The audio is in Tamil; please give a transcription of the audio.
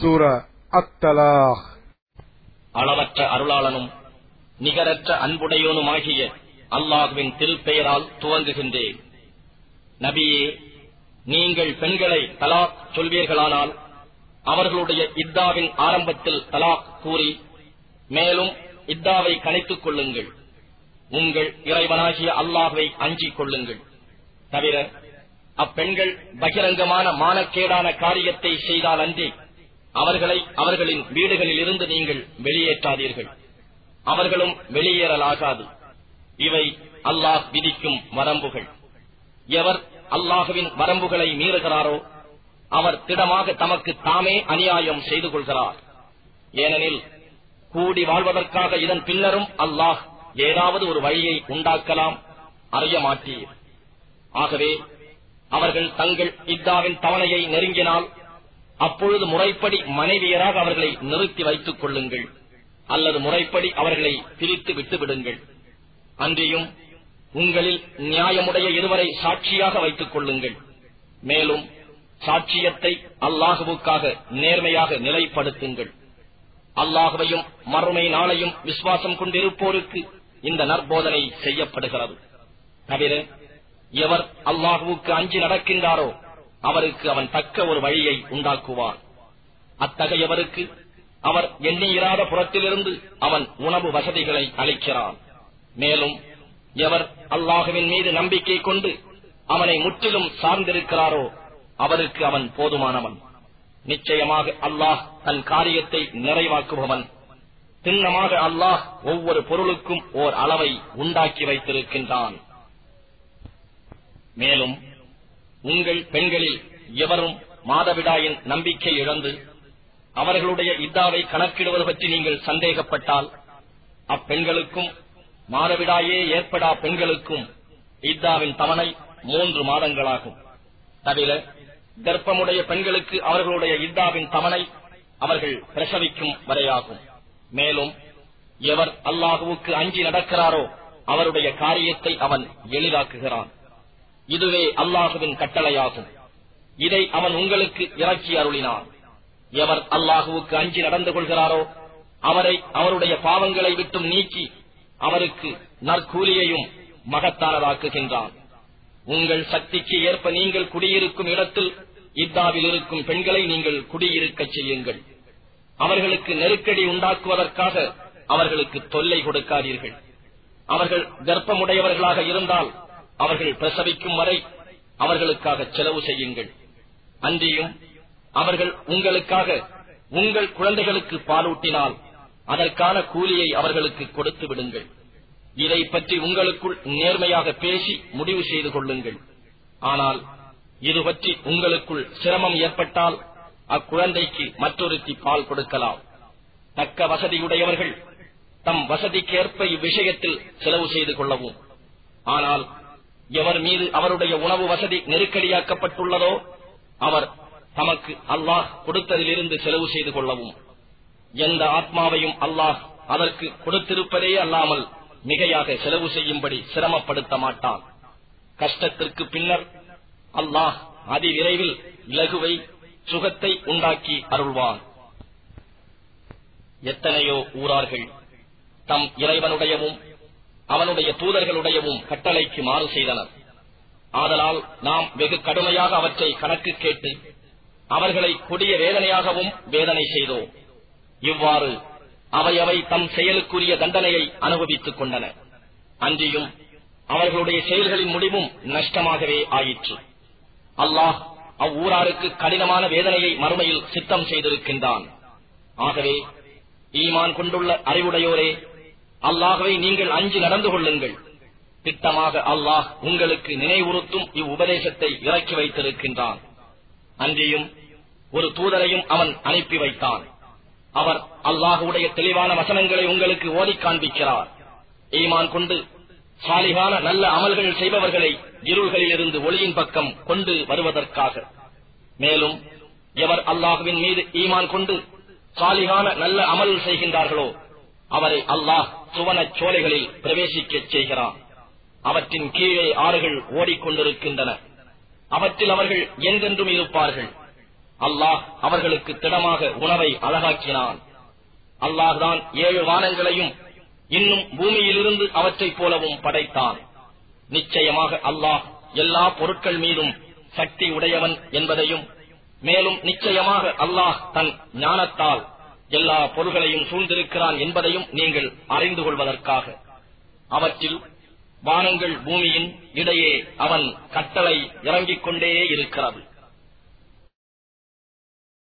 சூரா அத்தலாஹ். அளவற்ற அருளாளனும் நிகரற்ற அன்புடையோனுமாகிய அல்லாஹுவின் திருப்பெயரால் துவங்குகின்றேன். நபியே நீங்கள் பெண்களை தலாக் சொல்வீர்களானால் அவர்களுடைய இத்தாவின் ஆரம்பத்தில் தலாக் கூறி மேலும் இத்தாவை கணித்துக் கொள்ளுங்கள். உங்கள் இறைவனாகிய அல்லாஹுவை அஞ்சிக் கொள்ளுங்கள். தவிர அப்பெண்கள் பகிரங்கமான மானக்கேடான காரியத்தை செய்தால் அன்றி அவர்களை அவர்களின் வீடுகளில் இருந்து நீங்கள் வெளியேற்றாதீர்கள். அவர்களும் வெளியேறலாகாது. இவை அல்லாஹ் விதிக்கும் வரம்புகள். எவர் அல்லாஹுவின் வரம்புகளை மீறுகிறாரோ அவர் திடமாக தமக்கு தாமே அநியாயம் செய்து கொள்கிறார். ஏனெனில் கூடி வாழ்வதற்காக இதன் பின்னரும் அல்லாஹ் ஏதாவது ஒரு வழியை உண்டாக்கலாம் அறிய மாட்டீர். ஆகவே அவர்கள் தங்கள் இத்தாவின் தவணையை நெருங்கினால் அப்பொழுது முறைப்படி மனைவியராக அவர்களை நிறுத்தி வைத்துக் கொள்ளுங்கள். அல்லது முறைப்படி அவர்களை பிரித்து விட்டுவிடுங்கள் அன்றியும் உங்களில் நியாயமுடைய இருவரை சாட்சியாக வைத்துக் கொள்ளுங்கள். மேலும் சாட்சியத்தை அல்லாஹுவுக்காக நேர்மையாக நிலைப்படுத்துங்கள். அல்லாஹுவையும் மறுமை நாளையும் விசுவாசம் கொண்டிருப்போருக்கு இந்த நற்போதனை செய்யப்படுகிறது. தவிர எவர் அல்லாஹுவுக்கு அஞ்சி நடக்கின்றாரோ அவருக்கு அவன் தக்க ஒரு வழியை உண்டாக்குவான். அத்தகையவருக்கு அவர் எண்ணியிராத புறத்திலிருந்து அவன் உணவு வசதிகளை அளிக்கிறான். மேலும் எவர் அல்லாஹுவின் மீது நம்பிக்கை கொண்டு அவனை முற்றிலும் சார்ந்திருக்கிறாரோ அவருக்கு அவன் போதுமானவன். நிச்சயமாக அல்லாஹ் தன் காரியத்தை நிறைவாக்குபவன். திண்ணமாக அல்லாஹ் ஒவ்வொரு பொருளுக்கும் ஓர் அளவை உண்டாக்கி வைத்திருக்கின்றான். மேலும் உங்கள் பெண்களில் எவரும் மாதவிடாயின் நம்பிக்கை இழந்து அவர்களுடைய இத்தாவை கணக்கிடுவது பற்றி நீங்கள் சந்தேகப்பட்டால் அப்பெண்களுக்கும் மாதவிடாயே ஏற்படா பெண்களுக்கும் இத்தாவின் தவணை மூன்று மாதங்களாகும். தவிர கர்ப்பமுடைய பெண்களுக்கு அவர்களுடைய இத்தாவின் தவணை அவர்கள் பிரசவிக்கும் வரையாகும். மேலும் எவர் அல்லாஹுவுக்கு அஞ்சி நடக்கிறாரோ அவருடைய காரியத்தை அவன் எளிதாக்குகிறான். இதுவே அல்லாஹுவின் கட்டளையாகும். இதை அவன் உங்களுக்கு இறக்கி அருளினான். எவர் அல்லாஹுவுக்கு அஞ்சி நடந்து கொள்கிறாரோ அவரை அவருடைய பாவங்களை விட்டும் நீக்கி அவருக்கு நற்கூலியையும் மகத்தானதாக்குகின்றான். உங்கள் சக்திக்கு ஏற்ப நீங்கள் குடியிருக்கும் இடத்தில் இத்தாவில் இருக்கும் பெண்களை நீங்கள் குடியிருக்கச் செய்யுங்கள். அவர்களுக்கு நெருக்கடி உண்டாக்குவதற்காக அவர்களுக்கு தொல்லை கொடுக்காதீர்கள். அவர்கள் கர்ப்பமுடையவர்களாக இருந்தால் அவர்கள் பிரசவிக்கும் வரை அவர்களுக்காக செலவு செய்யுங்கள். அன்றியும் அவர்கள் உங்களுக்காக உங்கள் குழந்தைகளுக்கு பாலூட்டினால் அதற்கான கூலியை அவர்களுக்கு கொடுத்து விடுங்கள். இதை பற்றி உங்களுக்குள் நேர்மையாக பேசி முடிவு செய்து கொள்ளுங்கள். ஆனால் இது பற்றி உங்களுக்குள் சிரமம் ஏற்பட்டால் அக்குழந்தைக்கு மற்றொருத்தி பால் கொடுக்கலாம். தக்க வசதியுடையவர்கள் தம் வசதிக்கேற்ப இவ்விஷயத்தில் செலவு செய்து கொள்ளவும். ஆனால் எவர் மீது அவருடைய உணவு வசதி நெருக்கடியாக்கப்பட்டுள்ளதோ அவர் தமக்கு அல்லாஹ் கொடுத்ததிலிருந்து செலவு செய்து கொள்ளவும். எந்த ஆத்மாவையும் அல்லாஹ் அதற்கு கொடுத்திருப்பதே அல்லாமல் மிகையாக செலவு செய்யும்படி சிரமப்படுத்த மாட்டான். கஷ்டத்திற்கு பின்னர் அல்லாஹ் அதிவிரைவில் இலகுவை சுகத்தை உண்டாக்கி அருள்வான். எத்தனையோ ஊரார்கள் தம் இறைவனுடையவும் அவனுடைய தூதர்களுடையவும் கட்டளைக்கு மாறு செய்தனர். ஆதலால் நாம் வெகு கடுமையாக அவற்றை கணக்கு கேட்டு அவர்களை கொடிய வேதனையாகவும் வேதனை செய்தோம். இவ்வாறு அவையவை தம் செயலுக்குரிய தண்டனையை அனுபவித்துக் கொண்டன. அன்றியும் அவர்களுடைய செயல்களின் முடிவும் நஷ்டமாகவே ஆயிற்று. அல்லாஹ் அவ்வூராருக்கு கடினமான வேதனையை மறுமையில் சித்தம் செய்திருக்கின்றான். ஆகவே ஈமான் கொண்டுள்ள அறிவுடையோரே அல்லாகவே நீங்கள் அஞ்சு நடந்து கொள்ளுங்கள். திட்டமாக அல்லாஹ் உங்களுக்கு நினைவுறுத்தும் இவ்வுபதேசத்தை இறக்கி வைத்திருக்கின்றான். அன்றியும் ஒரு தூதரையும் அவன் அனுப்பி வைத்தான். அவர் அல்லாஹுடைய தெளிவான வசனங்களை உங்களுக்கு ஓதி காண்பிக்கிறார். ஈமான் கொண்டு சாலிகான நல்ல அமல்கள் செய்பவர்களை இருள்களிலிருந்து ஒளியின் பக்கம் கொண்டு வருவதற்காக. மேலும் எவர் அல்லாஹுவின் மீது ஈமான் கொண்டு சாலிகான நல்ல அமல் செய்கின்றார்களோ அவரை அல்லாஹ் சுவனச் சோலைகளில் பிரவேசிக்கச் செய்கிறான். அவற்றின் கீழே ஆறுகள் ஓடிக்கொண்டிருக்கின்றன. அவற்றில் அவர்கள் என்றென்றும் இருப்பார்கள். அல்லாஹ் அவர்களுக்கு திடமாக உணவை அழகாக்கினான். அல்லாஹ்தான் ஏழு வானங்களையும் இன்னும் பூமியிலிருந்து அவற்றைப் போலவும் படைத்தான். நிச்சயமாக அல்லாஹ் எல்லா பொருட்கள் மீதும் சக்தி உடையவன் என்பதையும் மேலும் நிச்சயமாக அல்லாஹ் தன் ஞானத்தால் எல்லா பொருள்களையும் சூழ்ந்திருக்கிறான் என்பதையும் நீங்கள் அறிந்து கொள்வதற்காக. அவற்றில் வானங்கள் பூமியின் இடையே அவன் கட்டளை இறங்கிக் கொண்டே இருக்கிறது.